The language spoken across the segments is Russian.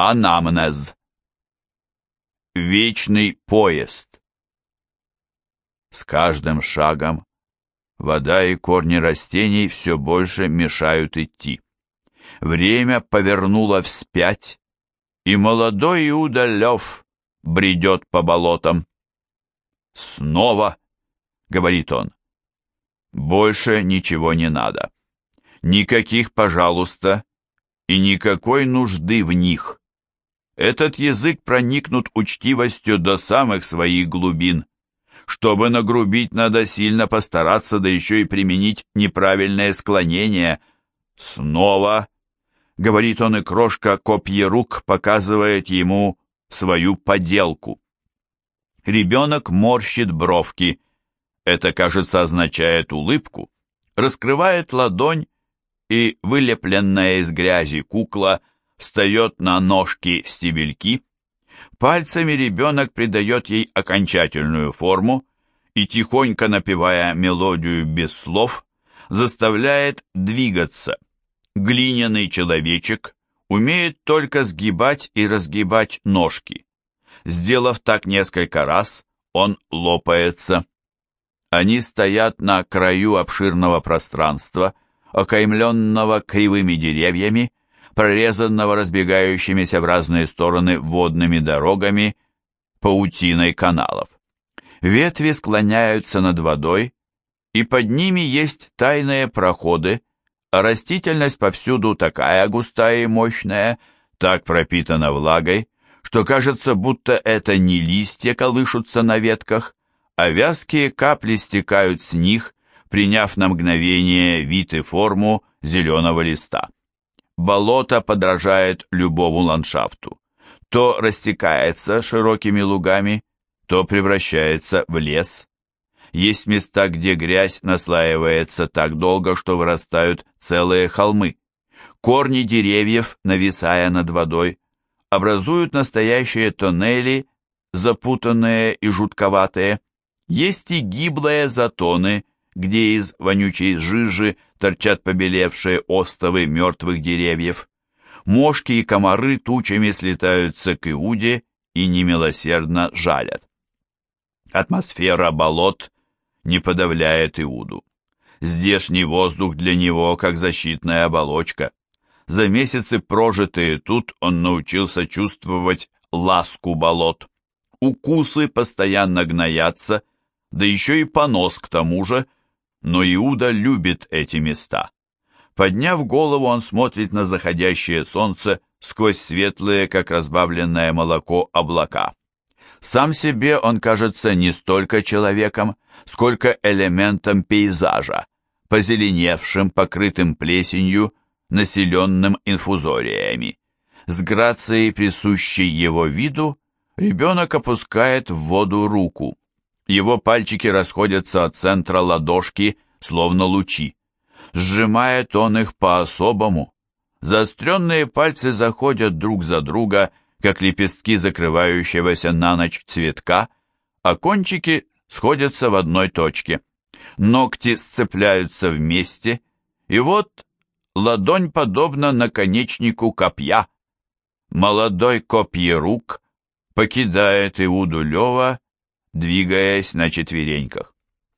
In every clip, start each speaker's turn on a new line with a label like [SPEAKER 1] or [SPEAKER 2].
[SPEAKER 1] Анамнез. Вечный поезд. С каждым шагом вода и корни растений все больше мешают идти. Время повернуло вспять, и молодой Иуда Лев бредет по болотам. «Снова!» — говорит он. «Больше ничего не надо. Никаких «пожалуйста» и никакой нужды в них. Этот язык проникнут учтивостью до самых своих глубин. Чтобы нагрубить, надо сильно постараться, да еще и применить неправильное склонение. Снова, говорит он, и крошка копьерук показывает ему свою поделку. Ребенок морщит бровки. Это, кажется, означает улыбку. Раскрывает ладонь, и вылепленная из грязи кукла встает на ножки-стебельки. Пальцами ребенок придает ей окончательную форму и, тихонько напевая мелодию без слов, заставляет двигаться. Глиняный человечек умеет только сгибать и разгибать ножки. Сделав так несколько раз, он лопается. Они стоят на краю обширного пространства, окаймленного кривыми деревьями, прорезанного разбегающимися в разные стороны водными дорогами, паутиной каналов. Ветви склоняются над водой, и под ними есть тайные проходы, а растительность повсюду такая густая и мощная, так пропитана влагой, что кажется, будто это не листья колышутся на ветках, а вязкие капли стекают с них, приняв на мгновение вид и форму зеленого листа. Болото подражает любому ландшафту. То растекается широкими лугами, то превращается в лес. Есть места, где грязь наслаивается так долго, что вырастают целые холмы. Корни деревьев, нависая над водой, образуют настоящие тоннели, запутанные и жутковатые. Есть и гиблые затоны, где из вонючей жижи торчат побелевшие остовы мертвых деревьев. Мошки и комары тучами слетаются к Иуде и немилосердно жалят. Атмосфера болот не подавляет Иуду. Здешний воздух для него как защитная оболочка. За месяцы, прожитые тут, он научился чувствовать ласку болот. Укусы постоянно гноятся, да еще и понос к тому же – но Иуда любит эти места. Подняв голову, он смотрит на заходящее солнце сквозь светлые, как разбавленное молоко, облака. Сам себе он кажется не столько человеком, сколько элементом пейзажа, позеленевшим, покрытым плесенью, населенным инфузориями. С грацией, присущей его виду, ребенок опускает в воду руку. Его пальчики расходятся от центра ладошки, словно лучи. Сжимает он их по-особому. Заостренные пальцы заходят друг за друга, как лепестки закрывающегося на ночь цветка, а кончики сходятся в одной точке. Ногти сцепляются вместе, и вот ладонь подобна наконечнику копья. Молодой копьерук покидает Иуду Лева двигаясь на четвереньках.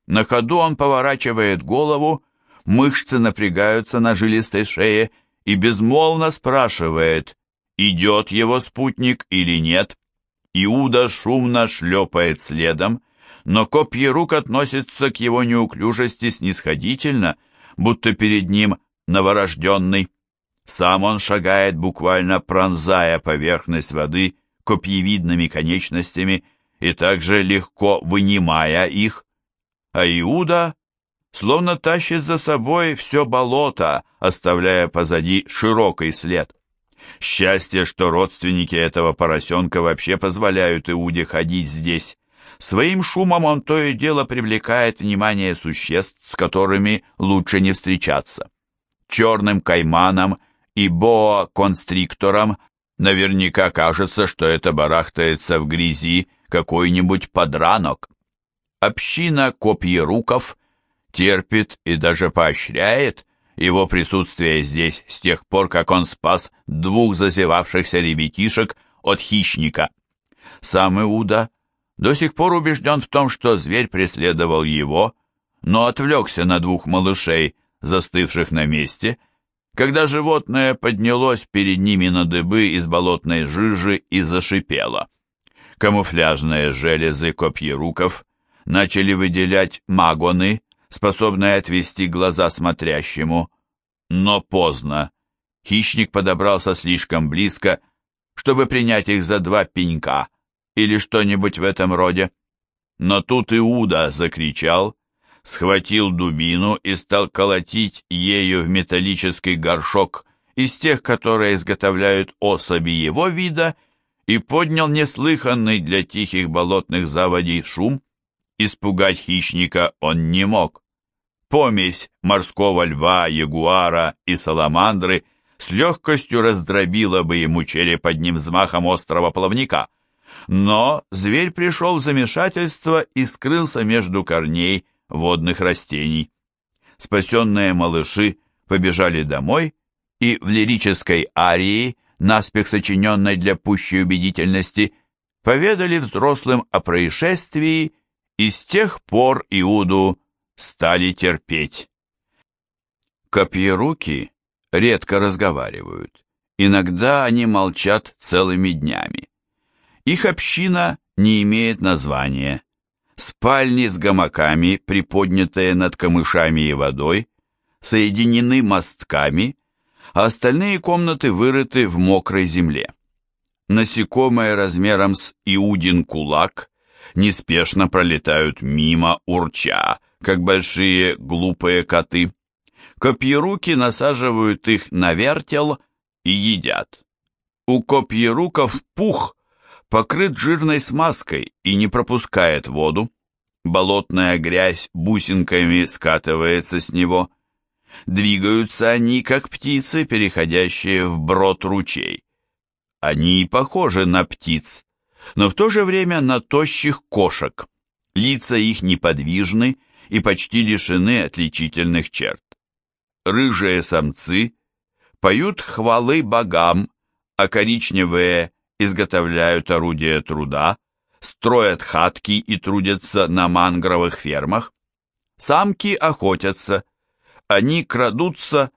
[SPEAKER 1] На ходу он поворачивает голову, мышцы напрягаются на жилистой шее и безмолвно спрашивает, идет его спутник или нет. Иуда шумно шлепает следом, но копья рук относятся к его неуклюжести снисходительно, будто перед ним новорожденный. Сам он шагает, буквально пронзая поверхность воды копьевидными конечностями, и также легко вынимая их, а Иуда словно тащит за собой все болото, оставляя позади широкий след. Счастье, что родственники этого поросенка вообще позволяют Иуде ходить здесь. Своим шумом он то и дело привлекает внимание существ, с которыми лучше не встречаться. Черным кайманом и боа-констриктором наверняка кажется, что это барахтается в грязи, какой-нибудь подранок. Община копьеруков терпит и даже поощряет его присутствие здесь с тех пор, как он спас двух зазевавшихся ребятишек от хищника. Сам Иуда до сих пор убежден в том, что зверь преследовал его, но отвлекся на двух малышей, застывших на месте, когда животное поднялось перед ними на дыбы из болотной жижи и зашипело. Камуфляжные железы копьеруков начали выделять магоны, способные отвести глаза смотрящему. Но поздно. Хищник подобрался слишком близко, чтобы принять их за два пенька или что-нибудь в этом роде. Но тут Иуда закричал, схватил дубину и стал колотить ею в металлический горшок из тех, которые изготовляют особи его вида, и поднял неслыханный для тихих болотных заводей шум. Испугать хищника он не мог. Помесь морского льва, ягуара и саламандры с легкостью раздробила бы ему череп одним взмахом острого плавника. Но зверь пришел в замешательство и скрылся между корней водных растений. Спасенные малыши побежали домой, и в лирической арии, наспех сочиненной для пущей убедительности, поведали взрослым о происшествии, и с тех пор Иуду стали терпеть. Копьеруки редко разговаривают. Иногда они молчат целыми днями. Их община не имеет названия. Спальни с гамаками, приподнятые над камышами и водой, соединены мостками, а остальные комнаты вырыты в мокрой земле. Насекомые размером с иудин кулак неспешно пролетают мимо урча, как большие глупые коты. Копьеруки насаживают их на вертел и едят. У копьеруков пух покрыт жирной смазкой и не пропускает воду. Болотная грязь бусинками скатывается с него. Двигаются они, как птицы, переходящие в брод ручей. Они и похожи на птиц, но в то же время на тощих кошек. Лица их неподвижны и почти лишены отличительных черт. Рыжие самцы поют хвалы богам, а коричневые изготовляют орудия труда, строят хатки и трудятся на мангровых фермах. Самки охотятся. Они крадутся,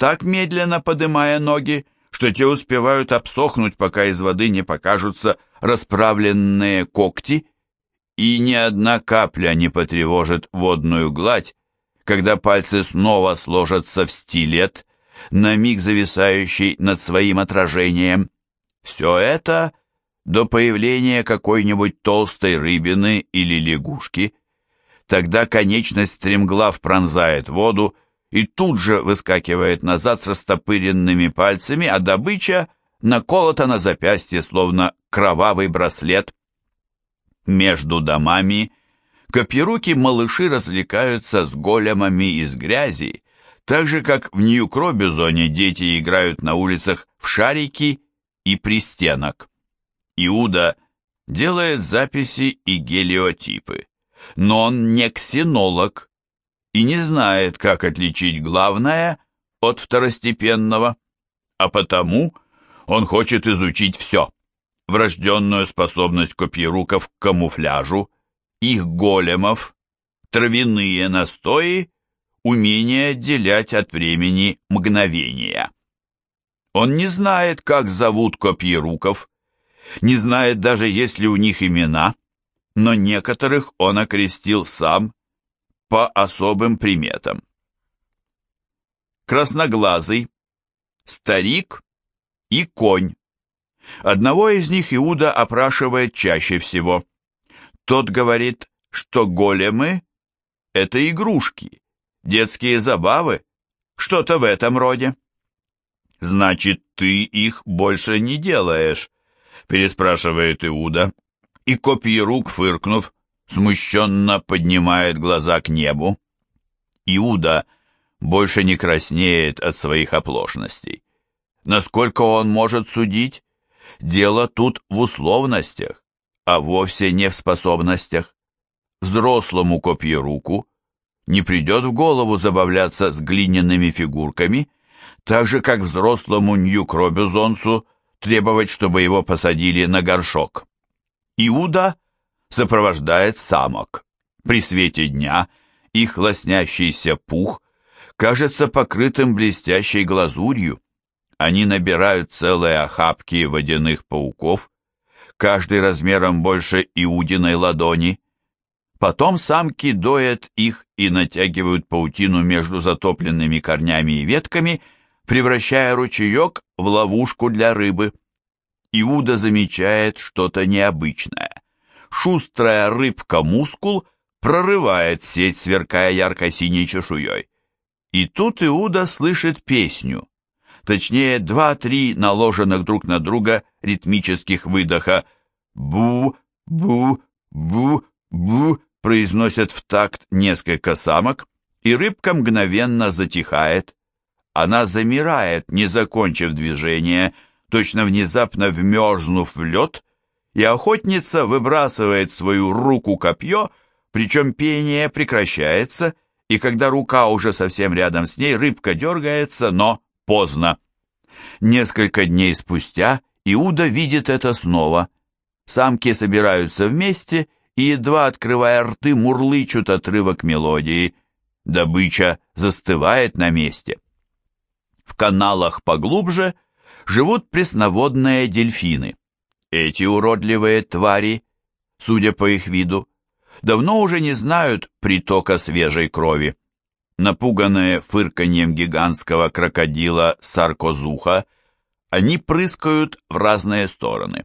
[SPEAKER 1] так медленно подымая ноги, что те успевают обсохнуть, пока из воды не покажутся расправленные когти, и ни одна капля не потревожит водную гладь, когда пальцы снова сложатся в стилет, на миг зависающий над своим отражением. Все это до появления какой-нибудь толстой рыбины или лягушки. Тогда конечность стремглав пронзает воду и тут же выскакивает назад с растопыренными пальцами, а добыча наколота на запястье, словно кровавый браслет. Между домами копируки-малыши развлекаются с големами из грязи, так же, как в Нью-Кробизоне дети играют на улицах в шарики и пристенок. Иуда делает записи и гелиотипы, но он не ксенолог и не знает, как отличить главное от второстепенного, а потому он хочет изучить все. Врожденную способность копьеруков к камуфляжу, их големов, травяные настои, умение отделять от времени мгновения. Он не знает, как зовут копьеруков, не знает даже, есть ли у них имена, но некоторых он окрестил сам по особым приметам. Красноглазый, старик и конь. Одного из них Иуда опрашивает чаще всего. Тот говорит, что големы — это игрушки, детские забавы, что-то в этом роде. «Значит, ты их больше не делаешь?» переспрашивает Иуда, и копьи рук, фыркнув, смущенно поднимает глаза к небу. Иуда больше не краснеет от своих оплошностей. Насколько он может судить, дело тут в условностях, а вовсе не в способностях. Взрослому копьеруку не придет в голову забавляться с глиняными фигурками, так же, как взрослому Нью-Кробюзонцу требовать, чтобы его посадили на горшок. Иуда сопровождает самок. При свете дня их лоснящийся пух кажется покрытым блестящей глазурью. Они набирают целые охапки водяных пауков, каждый размером больше иудиной ладони. Потом самки доят их и натягивают паутину между затопленными корнями и ветками, превращая ручеек в ловушку для рыбы. Иуда замечает что-то необычное. Шустрая рыбка-мускул прорывает сеть, сверкая ярко-синей чешуей. И тут Иуда слышит песню точнее два-три наложенных друг на друга ритмических выдоха «бу, бу, бу, бу» произносят в такт несколько самок, и рыбка мгновенно затихает. Она замирает, не закончив движение, точно внезапно вмерзнув в лед, и охотница выбрасывает свою руку-копье, причем пение прекращается, и когда рука уже совсем рядом с ней, рыбка дергается, но Поздно. Несколько дней спустя Иуда видит это снова. Самки собираются вместе и, едва открывая рты, мурлычут отрывок мелодии. Добыча застывает на месте. В каналах поглубже живут пресноводные дельфины. Эти уродливые твари, судя по их виду, давно уже не знают притока свежей крови. Напуганные фырканьем гигантского крокодила Саркозуха, они прыскают в разные стороны.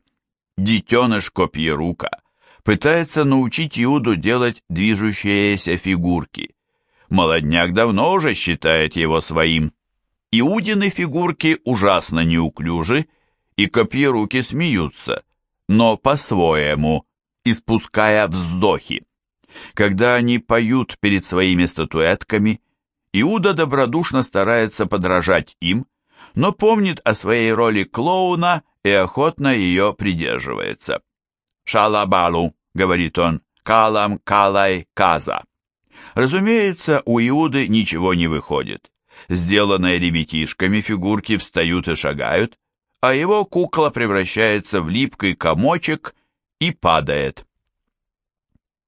[SPEAKER 1] Детеныш Копьерука пытается научить Иуду делать движущиеся фигурки. Молодняк давно уже считает его своим. Иудины фигурки ужасно неуклюжи, и Копьеруки смеются, но по-своему, испуская вздохи. Когда они поют перед своими статуэтками, Иуда добродушно старается подражать им, но помнит о своей роли клоуна и охотно ее придерживается. «Шалабалу», — говорит он, — «калам калай каза». Разумеется, у Иуды ничего не выходит. Сделанные ребятишками фигурки встают и шагают, а его кукла превращается в липкий комочек и падает.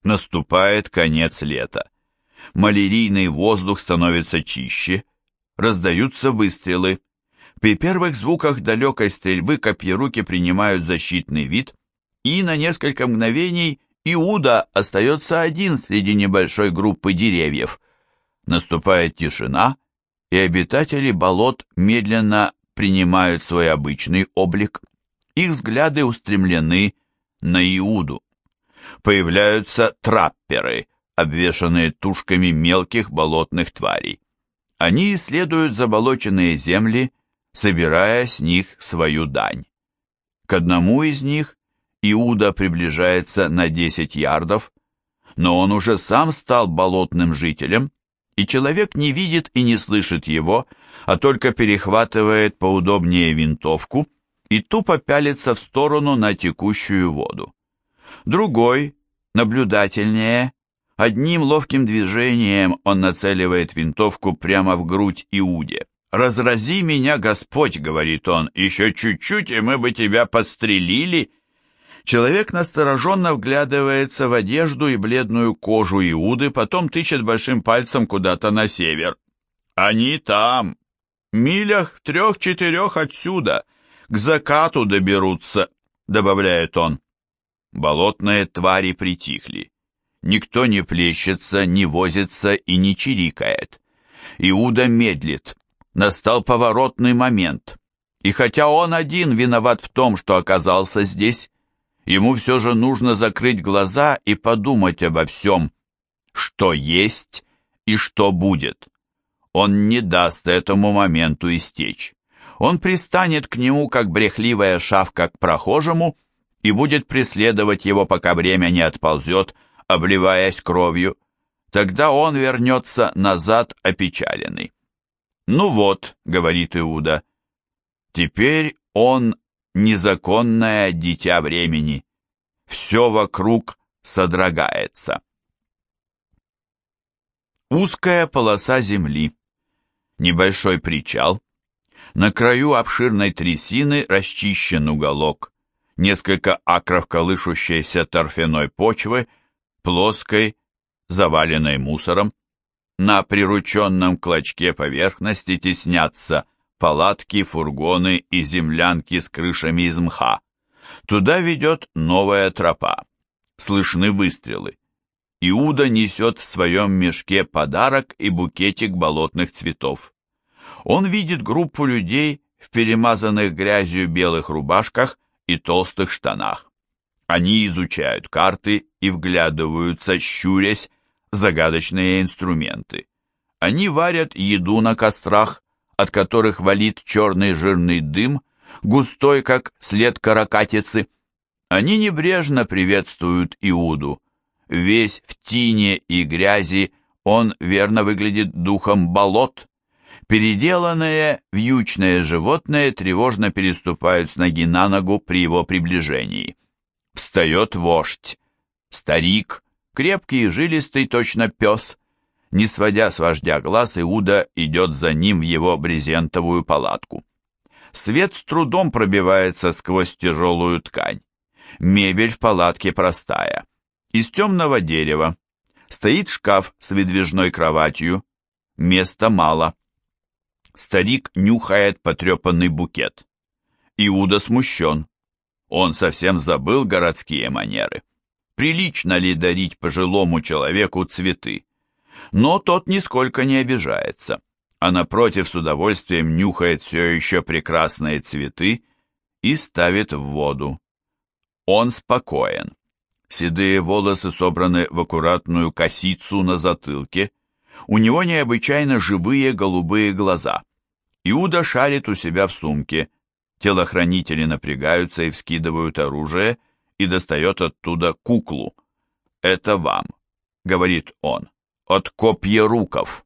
[SPEAKER 1] Наступает конец лета. Малярийный воздух становится чище, раздаются выстрелы. При первых звуках далекой стрельбы копьеруки принимают защитный вид, и на несколько мгновений Иуда остается один среди небольшой группы деревьев. Наступает тишина, и обитатели болот медленно принимают свой обычный облик. Их взгляды устремлены на Иуду появляются трапперы, обвешанные тушками мелких болотных тварей. Они исследуют заболоченные земли, собирая с них свою дань. К одному из них Иуда приближается на 10 ярдов, но он уже сам стал болотным жителем, и человек не видит и не слышит его, а только перехватывает поудобнее винтовку и тупо пялится в сторону на текущую воду. Другой, наблюдательнее, одним ловким движением он нацеливает винтовку прямо в грудь Иуде. «Разрази меня, Господь!» — говорит он. «Еще чуть-чуть, и мы бы тебя подстрелили!» Человек настороженно вглядывается в одежду и бледную кожу Иуды, потом тычет большим пальцем куда-то на север. «Они там! Милях в трех-четырех отсюда! К закату доберутся!» — добавляет он. Болотные твари притихли. Никто не плещется, не возится и не чирикает. Иуда медлит. Настал поворотный момент. И хотя он один виноват в том, что оказался здесь, ему все же нужно закрыть глаза и подумать обо всем, что есть и что будет. Он не даст этому моменту истечь. Он пристанет к нему, как брехливая шавка к прохожему, и будет преследовать его, пока время не отползет, обливаясь кровью. Тогда он вернется назад опечаленный. «Ну вот», — говорит Иуда, — «теперь он незаконное дитя времени. Все вокруг содрогается». Узкая полоса земли, небольшой причал, на краю обширной трясины расчищен уголок, несколько акров колышущейся торфяной почвы, плоской, заваленной мусором. На прирученном клочке поверхности теснятся палатки, фургоны и землянки с крышами из мха. Туда ведет новая тропа. Слышны выстрелы. Иуда несет в своем мешке подарок и букетик болотных цветов. Он видит группу людей в перемазанных грязью белых рубашках и толстых штанах. Они изучают карты и вглядываются, щурясь, загадочные инструменты. Они варят еду на кострах, от которых валит черный жирный дым, густой, как след каракатицы. Они небрежно приветствуют Иуду. Весь в тине и грязи он верно выглядит духом болот. Переделанные вьючные животные тревожно переступают с ноги на ногу при его приближении. Встает вождь, старик, крепкий и жилистый, точно пес. Не сводя с вождя глаз, Иуда идет за ним в его брезентовую палатку. Свет с трудом пробивается сквозь тяжелую ткань. Мебель в палатке простая. Из темного дерева. Стоит шкаф с выдвижной кроватью. Места мало. Старик нюхает потрепанный букет. Иуда смущен. Он совсем забыл городские манеры. Прилично ли дарить пожилому человеку цветы? Но тот нисколько не обижается, а напротив с удовольствием нюхает все еще прекрасные цветы и ставит в воду. Он спокоен. Седые волосы собраны в аккуратную косицу на затылке, у него необычайно живые голубые глаза. Иуда шарит у себя в сумке. Телохранители напрягаются и вскидывают оружие, и достает оттуда куклу. «Это вам», — говорит он, — «от копьеруков».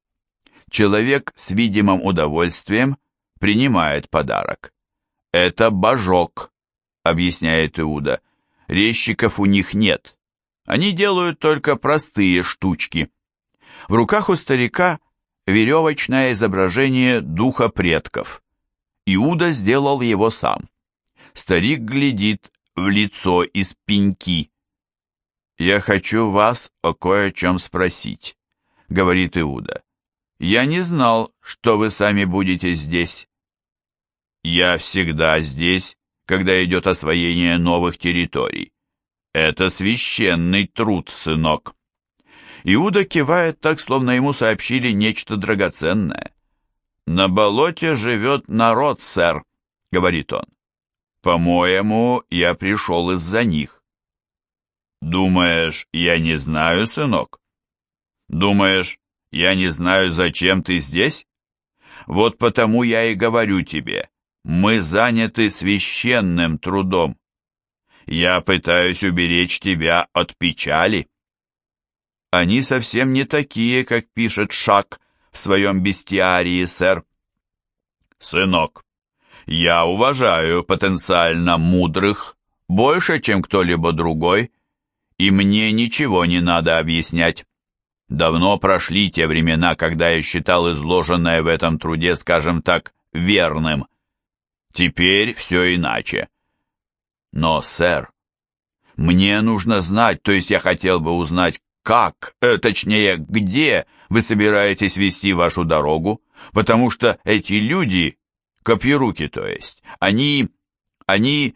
[SPEAKER 1] Человек с видимым удовольствием принимает подарок. «Это божок», — объясняет Иуда. «Резчиков у них нет. Они делают только простые штучки». В руках у старика веревочное изображение духа предков. Иуда сделал его сам. Старик глядит в лицо из пеньки. «Я хочу вас о кое-чем спросить», — говорит Иуда. «Я не знал, что вы сами будете здесь». «Я всегда здесь, когда идет освоение новых территорий. Это священный труд, сынок». Иуда кивает так, словно ему сообщили нечто драгоценное. «На болоте живет народ, сэр», — говорит он. «По-моему, я пришел из-за них». «Думаешь, я не знаю, сынок?» «Думаешь, я не знаю, зачем ты здесь?» «Вот потому я и говорю тебе, мы заняты священным трудом. Я пытаюсь уберечь тебя от печали». Они совсем не такие, как пишет Шак в своем бестиарии, сэр. Сынок, я уважаю потенциально мудрых больше, чем кто-либо другой, и мне ничего не надо объяснять. Давно прошли те времена, когда я считал изложенное в этом труде, скажем так, верным. Теперь все иначе. Но, сэр, мне нужно знать, то есть я хотел бы узнать, как, э, точнее, где вы собираетесь вести вашу дорогу, потому что эти люди, копьеруки то есть, они, они,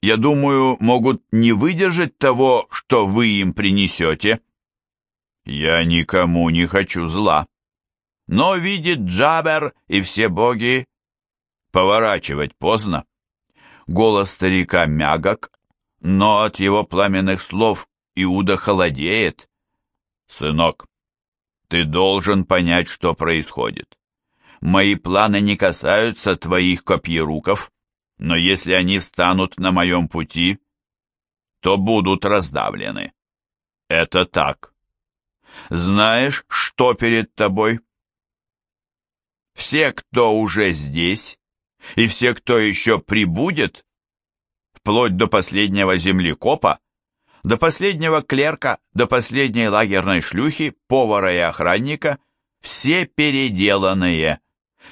[SPEAKER 1] я думаю, могут не выдержать того, что вы им принесете. Я никому не хочу зла. Но видит Джабер и все боги, поворачивать поздно. Голос старика мягок, но от его пламенных слов Иуда холодеет. Сынок, ты должен понять, что происходит. Мои планы не касаются твоих копьеруков, но если они встанут на моем пути, то будут раздавлены. Это так. Знаешь, что перед тобой? Все, кто уже здесь, и все, кто еще прибудет, вплоть до последнего землекопа, До последнего клерка, до последней лагерной шлюхи, повара и охранника все переделанные.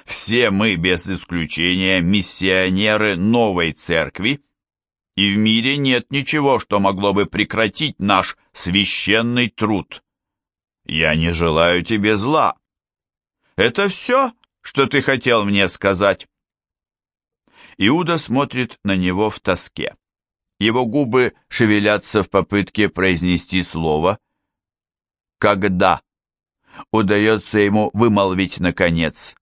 [SPEAKER 1] Все мы, без исключения, миссионеры новой церкви, и в мире нет ничего, что могло бы прекратить наш священный труд. Я не желаю тебе зла. Это все, что ты хотел мне сказать?» Иуда смотрит на него в тоске. Его губы шевелятся в попытке произнести слово. «Когда?» Удается ему вымолвить наконец.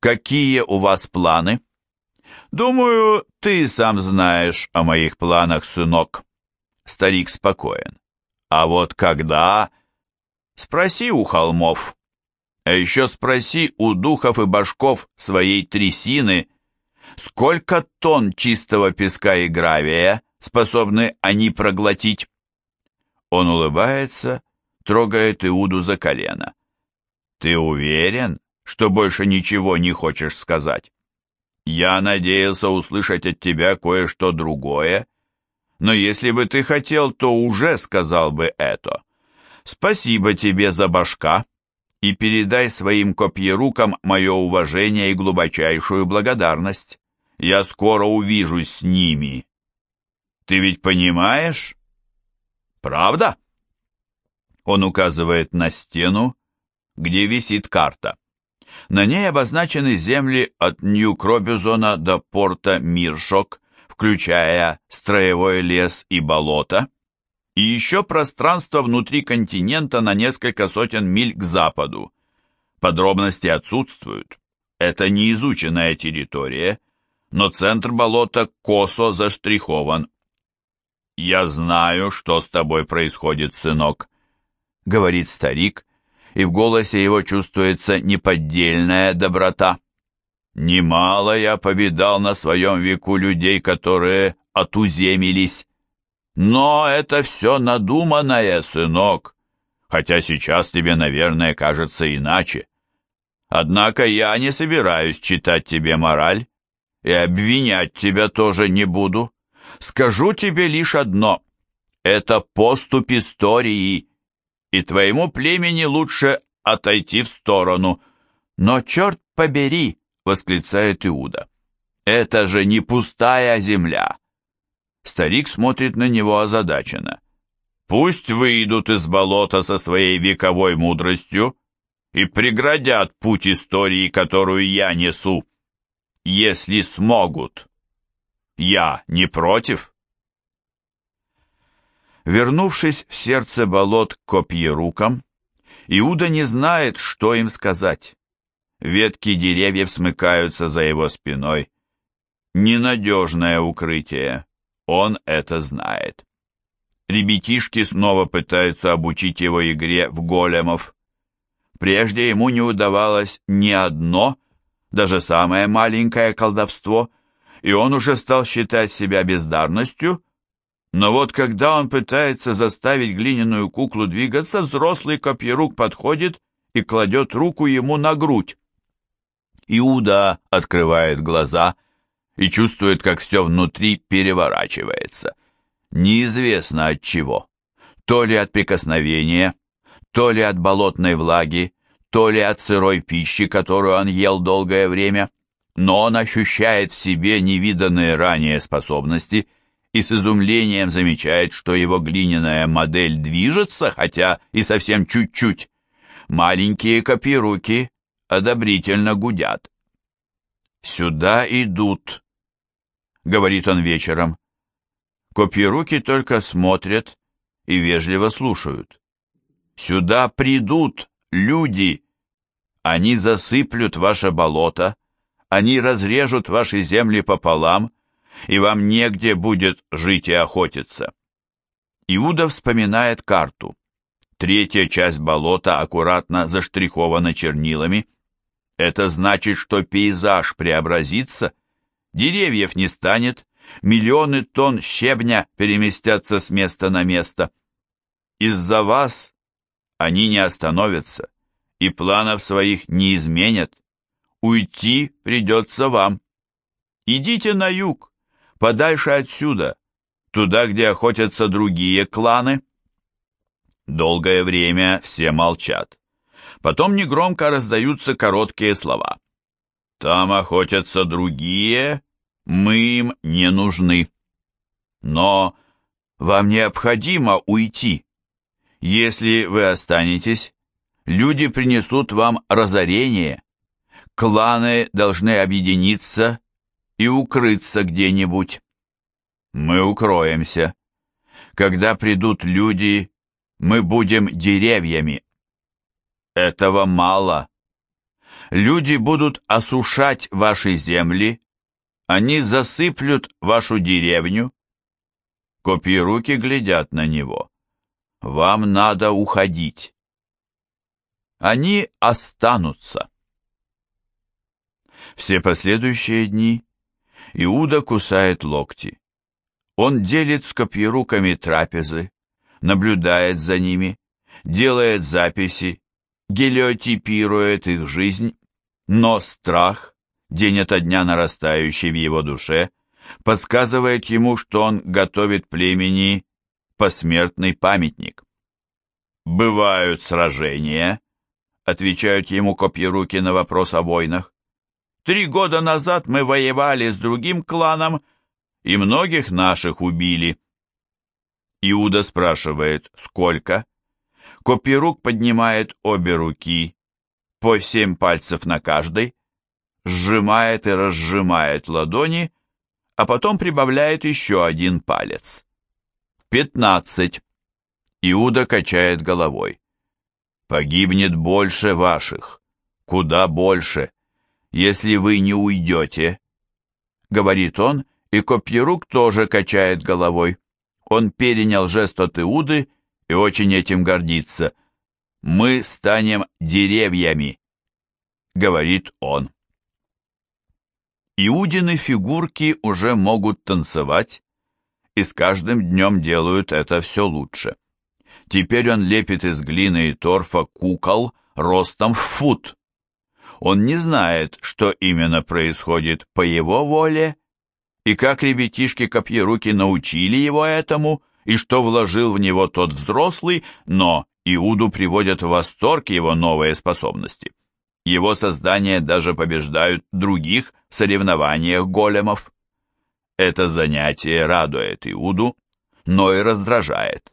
[SPEAKER 1] «Какие у вас планы?» «Думаю, ты сам знаешь о моих планах, сынок». Старик спокоен. «А вот когда...» «Спроси у холмов». А еще спроси у духов и башков своей трясины, сколько тонн чистого песка и гравия способны они проглотить. Он улыбается, трогает Иуду за колено. Ты уверен, что больше ничего не хочешь сказать? Я надеялся услышать от тебя кое-что другое, но если бы ты хотел, то уже сказал бы это. Спасибо тебе за башка и передай своим копьерукам мое уважение и глубочайшую благодарность. Я скоро увижусь с ними. Ты ведь понимаешь? Правда? Он указывает на стену, где висит карта. На ней обозначены земли от Нью-Кробюзона до порта Миршок, включая строевой лес и болото, и еще пространство внутри континента на несколько сотен миль к западу. Подробности отсутствуют. Это неизученная территория, но центр болота косо заштрихован. «Я знаю, что с тобой происходит, сынок», — говорит старик, и в голосе его чувствуется неподдельная доброта. «Немало я повидал на своем веку людей, которые отуземились, но это все надуманное, сынок, хотя сейчас тебе, наверное, кажется иначе. Однако я не собираюсь читать тебе мораль и обвинять тебя тоже не буду. Скажу тебе лишь одно. Это поступ истории, и твоему племени лучше отойти в сторону. Но черт побери, восклицает Иуда. Это же не пустая земля. Старик смотрит на него озадаченно. «Пусть выйдут из болота со своей вековой мудростью и преградят путь истории, которую я несу, если смогут. Я не против». Вернувшись в сердце болот к копьерукам, Иуда не знает, что им сказать. Ветки деревьев смыкаются за его спиной. Ненадежное укрытие. Он это знает. Ребятишки снова пытаются обучить его игре в големов. Прежде ему не удавалось ни одно, даже самое маленькое колдовство, и он уже стал считать себя бездарностью, но вот когда он пытается заставить глиняную куклу двигаться, взрослый копьерук подходит и кладет руку ему на грудь. Иуда открывает глаза — и чувствует, как все внутри переворачивается. Неизвестно от чего. То ли от прикосновения, то ли от болотной влаги, то ли от сырой пищи, которую он ел долгое время, но он ощущает в себе невиданные ранее способности и с изумлением замечает, что его глиняная модель движется, хотя и совсем чуть-чуть. Маленькие копируки одобрительно гудят. «Сюда идут», — говорит он вечером. Копьеруки только смотрят и вежливо слушают. «Сюда придут люди! Они засыплют ваше болото, они разрежут ваши земли пополам, и вам негде будет жить и охотиться». Иуда вспоминает карту. Третья часть болота аккуратно заштрихована чернилами. Это значит, что пейзаж преобразится, деревьев не станет, миллионы тонн щебня переместятся с места на место. Из-за вас они не остановятся и планов своих не изменят. Уйти придется вам. Идите на юг, подальше отсюда, туда, где охотятся другие кланы? Долгое время все молчат. Потом негромко раздаются короткие слова. Там охотятся другие, мы им не нужны. Но вам необходимо уйти. Если вы останетесь, люди принесут вам разорение. Кланы должны объединиться и укрыться где-нибудь. Мы укроемся. Когда придут люди, мы будем деревьями. Этого мало. Люди будут осушать ваши земли, они засыплют вашу деревню. Копьеруки глядят на него. Вам надо уходить. Они останутся. Все последующие дни Иуда кусает локти. Он делит с копьеруками трапезы, наблюдает за ними, делает записи, гелиотипирует их жизнь, но страх, день ото дня нарастающий в его душе, подсказывает ему, что он готовит племени посмертный памятник. «Бывают сражения», — отвечают ему копьеруки на вопрос о войнах. «Три года назад мы воевали с другим кланом, и многих наших убили». Иуда спрашивает, сколько? Копирук поднимает обе руки, по семь пальцев на каждой, сжимает и разжимает ладони, а потом прибавляет еще один палец. Пятнадцать. Иуда качает головой. Погибнет больше ваших, куда больше, если вы не уйдете, говорит он, и Копьерук тоже качает головой. Он перенял жест от Иуды и очень этим гордится. «Мы станем деревьями», — говорит он. Иудины фигурки уже могут танцевать, и с каждым днем делают это все лучше. Теперь он лепит из глины и торфа кукол ростом в фут. Он не знает, что именно происходит по его воле, и как ребятишки-копьеруки научили его этому, и что вложил в него тот взрослый, но Иуду приводят в восторг его новые способности. Его создания даже побеждают других в соревнованиях големов. Это занятие радует Иуду, но и раздражает.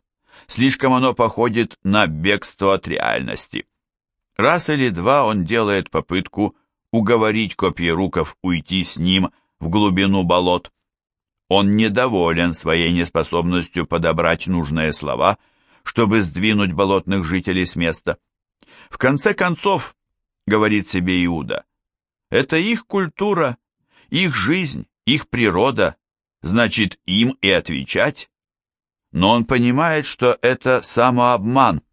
[SPEAKER 1] Слишком оно походит на бегство от реальности. Раз или два он делает попытку уговорить копьеруков уйти с ним в глубину болот. Он недоволен своей неспособностью подобрать нужные слова, чтобы сдвинуть болотных жителей с места. В конце концов, говорит себе Иуда, это их культура, их жизнь, их природа, значит им и отвечать. Но он понимает, что это самообман –